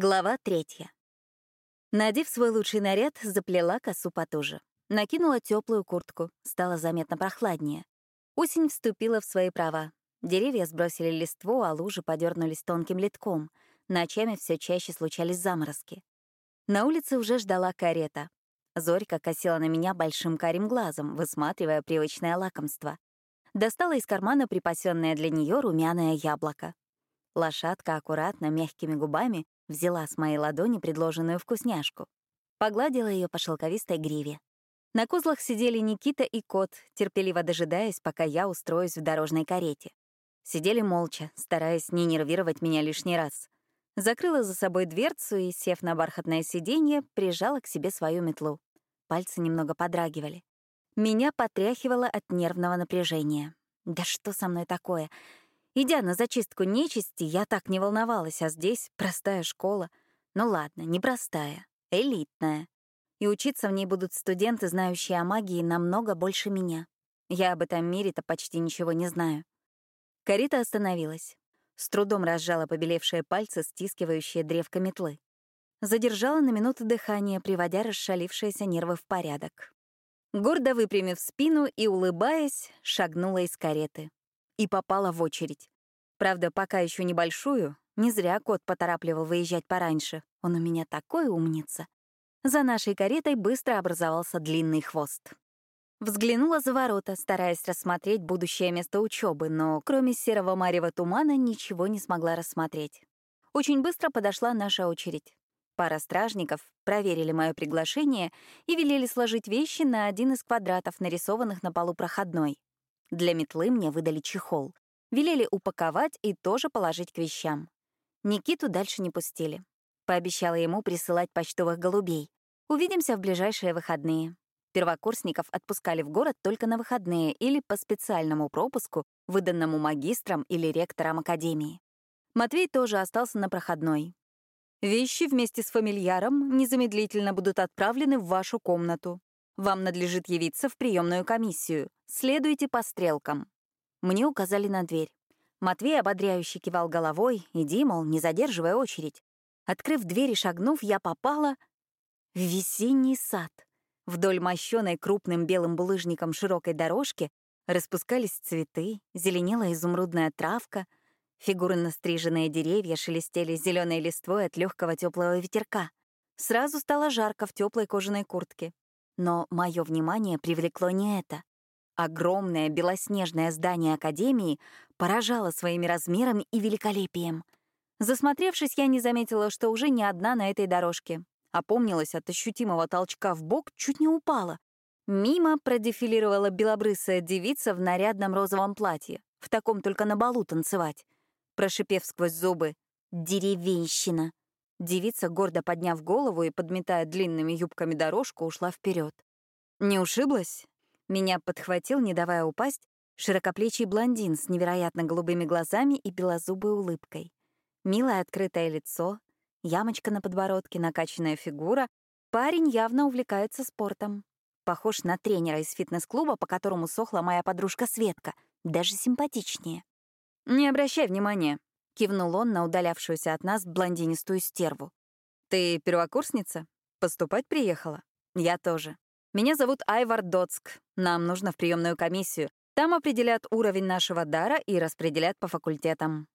Глава третья. Надев свой лучший наряд, заплела косу потуже. Накинула теплую куртку, стало заметно прохладнее. Осень вступила в свои права. Деревья сбросили листву, а лужи подернулись тонким литком. Ночами все чаще случались заморозки. На улице уже ждала карета. Зорька косила на меня большим карим глазом, высматривая привычное лакомство. Достала из кармана припасенное для нее румяное яблоко. Лошадка аккуратно, мягкими губами взяла с моей ладони предложенную вкусняшку. Погладила ее по шелковистой гриве. На козлах сидели Никита и кот, терпеливо дожидаясь, пока я устроюсь в дорожной карете. Сидели молча, стараясь не нервировать меня лишний раз. Закрыла за собой дверцу и, сев на бархатное сиденье, прижала к себе свою метлу. Пальцы немного подрагивали. Меня потряхивало от нервного напряжения. Да что со мной такое? Идя на зачистку нечисти, я так не волновалась, а здесь простая школа. Ну ладно, не простая, элитная. И учиться в ней будут студенты, знающие о магии намного больше меня. Я об этом мире-то почти ничего не знаю. Карита остановилась. С трудом разжала побелевшие пальцы, стискивающие древко метлы. Задержала на минуту дыхание, приводя расшалившиеся нервы в порядок. Гордо выпрямив спину и улыбаясь, шагнула из кареты и попала в очередь. Правда, пока еще небольшую, не зря кот поторапливал выезжать пораньше. Он у меня такой умница. За нашей каретой быстро образовался длинный хвост. Взглянула за ворота, стараясь рассмотреть будущее место учебы, но кроме серого марева тумана ничего не смогла рассмотреть. Очень быстро подошла наша очередь. Пара стражников проверили мое приглашение и велели сложить вещи на один из квадратов, нарисованных на полу проходной. Для метлы мне выдали чехол. Велели упаковать и тоже положить к вещам. Никиту дальше не пустили. Пообещала ему присылать почтовых голубей. Увидимся в ближайшие выходные. Первокурсников отпускали в город только на выходные или по специальному пропуску, выданному магистрам или ректорам академии. Матвей тоже остался на проходной. Вещи вместе с фамильяром незамедлительно будут отправлены в вашу комнату. Вам надлежит явиться в приемную комиссию. Следуйте по стрелкам. Мне указали на дверь. Матвей ободряюще кивал головой, иди, мол, не задерживая очередь. Открыв дверь и шагнув, я попала в весенний сад. Вдоль мощенной крупным белым булыжником широкой дорожки распускались цветы, зеленела изумрудная травка, фигуры настриженные деревья шелестели зеленой листвой от легкого теплого ветерка. Сразу стало жарко в теплой кожаной куртке. Но мое внимание привлекло не это. Огромное белоснежное здание Академии поражало своими размерами и великолепием. Засмотревшись, я не заметила, что уже не одна на этой дорожке. Опомнилась от ощутимого толчка в бок, чуть не упала. Мимо продефилировала белобрысая девица в нарядном розовом платье. В таком только на балу танцевать. Прошипев сквозь зубы «Деревенщина!», Девица, гордо подняв голову и подметая длинными юбками дорожку, ушла вперед. Не ушиблась? Меня подхватил, не давая упасть, широкоплечий блондин с невероятно голубыми глазами и белозубой улыбкой. Милое открытое лицо, ямочка на подбородке, накачанная фигура. Парень явно увлекается спортом. Похож на тренера из фитнес-клуба, по которому сохла моя подружка Светка, даже симпатичнее. «Не обращай внимания», — кивнул он на удалявшуюся от нас блондинистую стерву. «Ты первокурсница? Поступать приехала? Я тоже. Меня зовут Айвар Доцк. Нам нужно в приемную комиссию. Там определят уровень нашего дара и распределят по факультетам.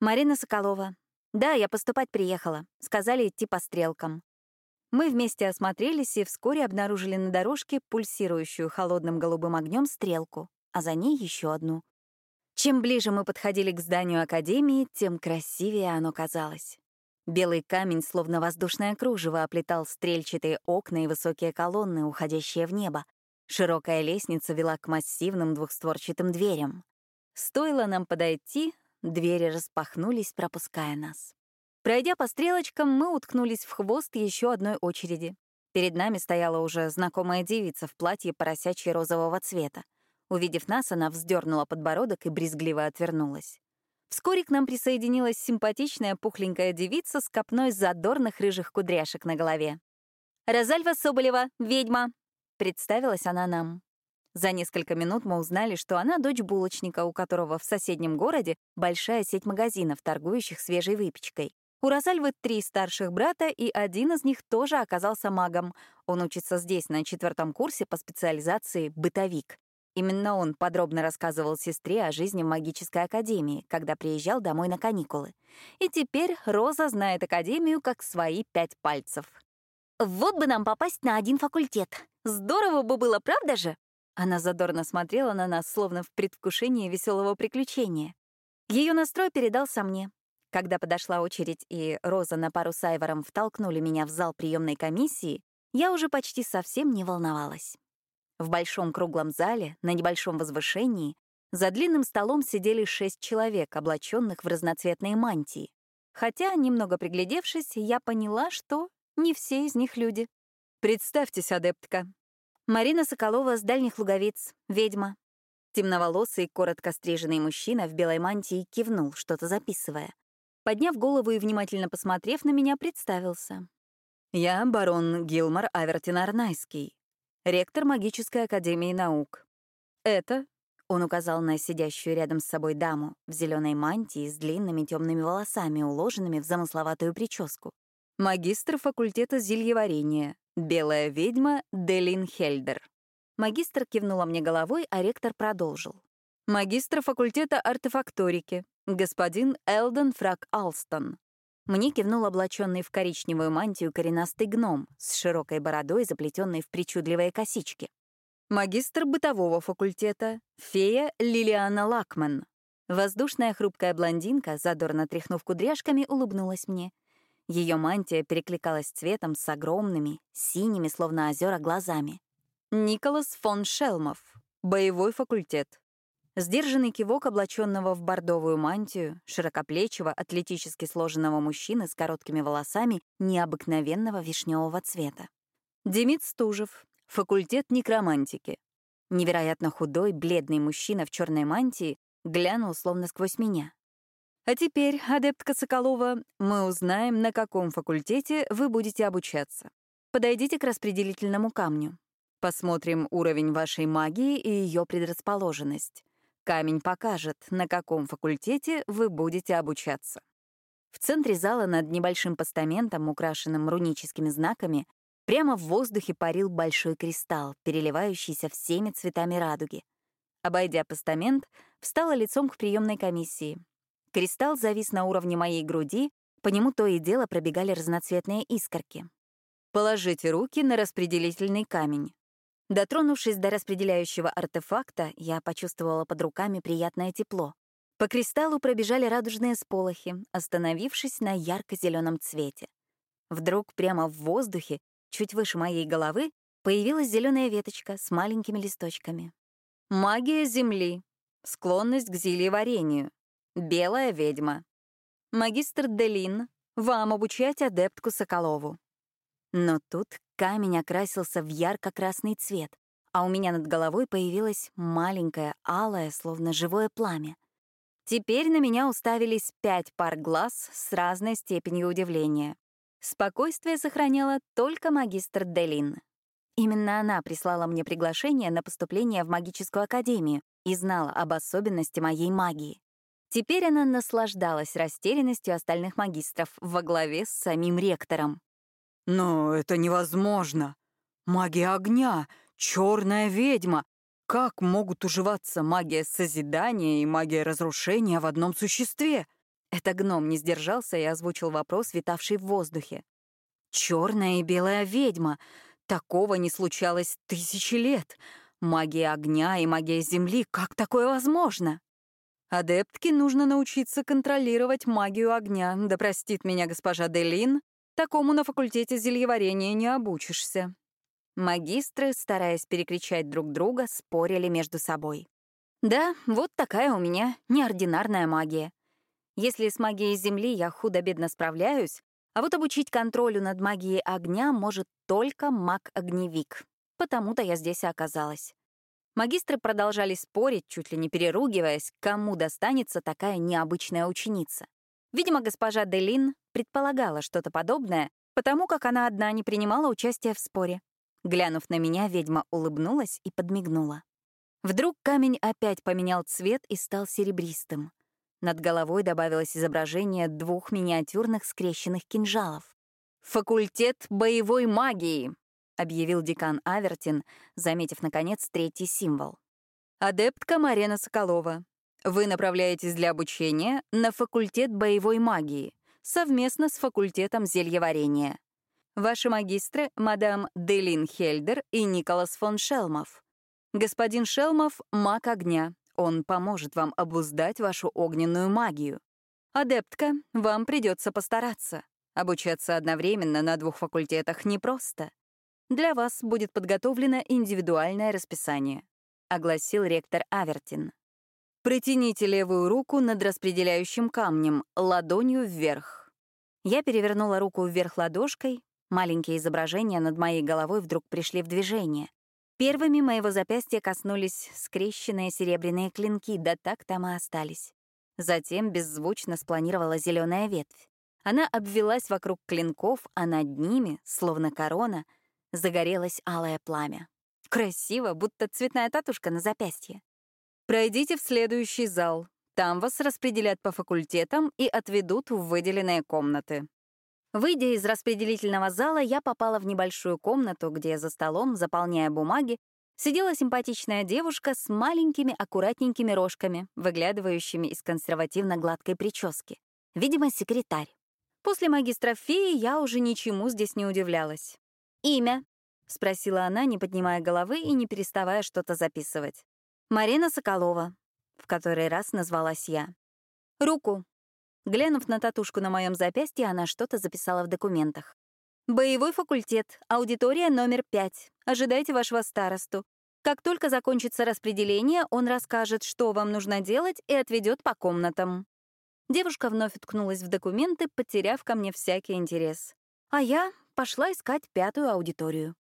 Марина Соколова. Да, я поступать приехала. Сказали идти по стрелкам. Мы вместе осмотрелись и вскоре обнаружили на дорожке пульсирующую холодным голубым огнем стрелку, а за ней еще одну. Чем ближе мы подходили к зданию Академии, тем красивее оно казалось. Белый камень, словно воздушное кружево, оплетал стрельчатые окна и высокие колонны, уходящие в небо. Широкая лестница вела к массивным двухстворчатым дверям. Стоило нам подойти, двери распахнулись, пропуская нас. Пройдя по стрелочкам, мы уткнулись в хвост еще одной очереди. Перед нами стояла уже знакомая девица в платье поросячьи розового цвета. Увидев нас, она вздернула подбородок и брезгливо отвернулась. Вскоре к нам присоединилась симпатичная пухленькая девица с копной задорных рыжих кудряшек на голове. «Розальва Соболева, ведьма!» — представилась она нам. За несколько минут мы узнали, что она дочь булочника, у которого в соседнем городе большая сеть магазинов, торгующих свежей выпечкой. У Розальвы три старших брата, и один из них тоже оказался магом. Он учится здесь на четвертом курсе по специализации «бытовик». Именно он подробно рассказывал сестре о жизни в магической академии, когда приезжал домой на каникулы. И теперь Роза знает академию как свои пять пальцев. «Вот бы нам попасть на один факультет. Здорово бы было, правда же?» Она задорно смотрела на нас, словно в предвкушении веселого приключения. Ее настрой передался мне. Когда подошла очередь и Роза на пару с Айвором втолкнули меня в зал приемной комиссии, я уже почти совсем не волновалась. В большом круглом зале, на небольшом возвышении, за длинным столом сидели шесть человек, облаченных в разноцветные мантии. Хотя, немного приглядевшись, я поняла, что не все из них люди. «Представьтесь, адептка». Марина Соколова с дальних луговиц, ведьма. Темноволосый, коротко стриженный мужчина в белой мантии кивнул, что-то записывая. Подняв голову и внимательно посмотрев на меня, представился. «Я барон Гилмар Авертин Арнайский, ректор Магической Академии Наук. Это, он указал на сидящую рядом с собой даму в зеленой мантии с длинными темными волосами, уложенными в замысловатую прическу. Магистр факультета зельеварения, белая ведьма Делин Хельдер. Магистр кивнула мне головой, а ректор продолжил. Магистр факультета артефакторики, господин Элден Фрак Алстон. Мне кивнул облаченный в коричневую мантию коренастый гном с широкой бородой, заплетенной в причудливые косички. Магистр бытового факультета, фея Лилиана Лакман. Воздушная хрупкая блондинка, задорно тряхнув кудряшками, улыбнулась мне. Ее мантия перекликалась цветом с огромными, синими, словно озера, глазами. Николас фон Шелмов, боевой факультет. Сдержанный кивок облаченного в бордовую мантию, широкоплечего, атлетически сложенного мужчины с короткими волосами необыкновенного вишневого цвета. Демид Стужев, факультет некромантики. Невероятно худой, бледный мужчина в черной мантии глянул словно сквозь меня. А теперь, адептка Соколова, мы узнаем, на каком факультете вы будете обучаться. Подойдите к распределительному камню. Посмотрим уровень вашей магии и ее предрасположенность. Камень покажет, на каком факультете вы будете обучаться. В центре зала над небольшим постаментом, украшенным руническими знаками, прямо в воздухе парил большой кристалл, переливающийся всеми цветами радуги. Обойдя постамент, встала лицом к приемной комиссии. Кристалл завис на уровне моей груди, по нему то и дело пробегали разноцветные искорки. Положите руки на распределительный камень. Дотронувшись до распределяющего артефакта, я почувствовала под руками приятное тепло. По кристаллу пробежали радужные сполохи, остановившись на ярко-зеленом цвете. Вдруг прямо в воздухе, чуть выше моей головы, появилась зеленая веточка с маленькими листочками. Магия Земли. Склонность к зельеварению. Белая ведьма. Магистр Делин, вам обучать адептку Соколову. Но тут камень окрасился в ярко-красный цвет, а у меня над головой появилось маленькое, алое, словно живое пламя. Теперь на меня уставились пять пар глаз с разной степенью удивления. Спокойствие сохраняла только магистр Делин. Именно она прислала мне приглашение на поступление в магическую академию и знала об особенности моей магии. Теперь она наслаждалась растерянностью остальных магистров во главе с самим ректором. Но это невозможно. Магия огня, черная ведьма. Как могут уживаться магия созидания и магия разрушения в одном существе? Это гном не сдержался и озвучил вопрос, витавший в воздухе. Черная и белая ведьма. Такого не случалось тысячи лет. Магия огня и магия земли. Как такое возможно? Адептке нужно научиться контролировать магию огня. Да простит меня госпожа Делин, Такому на факультете зельеварения не обучишься. Магистры, стараясь перекричать друг друга, спорили между собой. Да, вот такая у меня неординарная магия. Если с магией Земли я худо-бедно справляюсь, а вот обучить контролю над магией огня может только маг-огневик. Потому-то я здесь и оказалась. Магистры продолжали спорить, чуть ли не переругиваясь, кому достанется такая необычная ученица. Видимо, госпожа Делин предполагала что-то подобное, потому как она одна не принимала участия в споре. Глянув на меня, ведьма улыбнулась и подмигнула. Вдруг камень опять поменял цвет и стал серебристым. Над головой добавилось изображение двух миниатюрных скрещенных кинжалов. «Факультет боевой магии», — объявил декан Авертин, заметив, наконец, третий символ. «Адептка Марена Соколова. Вы направляетесь для обучения на факультет боевой магии совместно с факультетом зельеварения. Ваши магистры — мадам Делин Хельдер и Николас фон Шелмов. Господин Шелмов — маг огня. Он поможет вам обуздать вашу огненную магию. Адептка, вам придется постараться. Обучаться одновременно на двух факультетах непросто. Для вас будет подготовлено индивидуальное расписание, огласил ректор Авертин. Протяните левую руку над распределяющим камнем, ладонью вверх. Я перевернула руку вверх ладошкой, маленькие изображения над моей головой вдруг пришли в движение. Первыми моего запястья коснулись скрещенные серебряные клинки, да так там и остались. Затем беззвучно спланировала зеленая ветвь. Она обвелась вокруг клинков, а над ними, словно корона, загорелось алое пламя. Красиво, будто цветная татушка на запястье. Пройдите в следующий зал. Там вас распределят по факультетам и отведут в выделенные комнаты. Выйдя из распределительного зала, я попала в небольшую комнату, где за столом, заполняя бумаги, сидела симпатичная девушка с маленькими аккуратненькими рожками, выглядывающими из консервативно гладкой прически. Видимо, секретарь. После магистра феи я уже ничему здесь не удивлялась. «Имя?» — спросила она, не поднимая головы и не переставая что-то записывать. «Марина Соколова», — в который раз назвалась я. «Руку». Глянув на татушку на моем запястье, она что-то записала в документах. «Боевой факультет, аудитория номер пять. Ожидайте вашего старосту. Как только закончится распределение, он расскажет, что вам нужно делать, и отведет по комнатам». Девушка вновь уткнулась в документы, потеряв ко мне всякий интерес. А я пошла искать пятую аудиторию.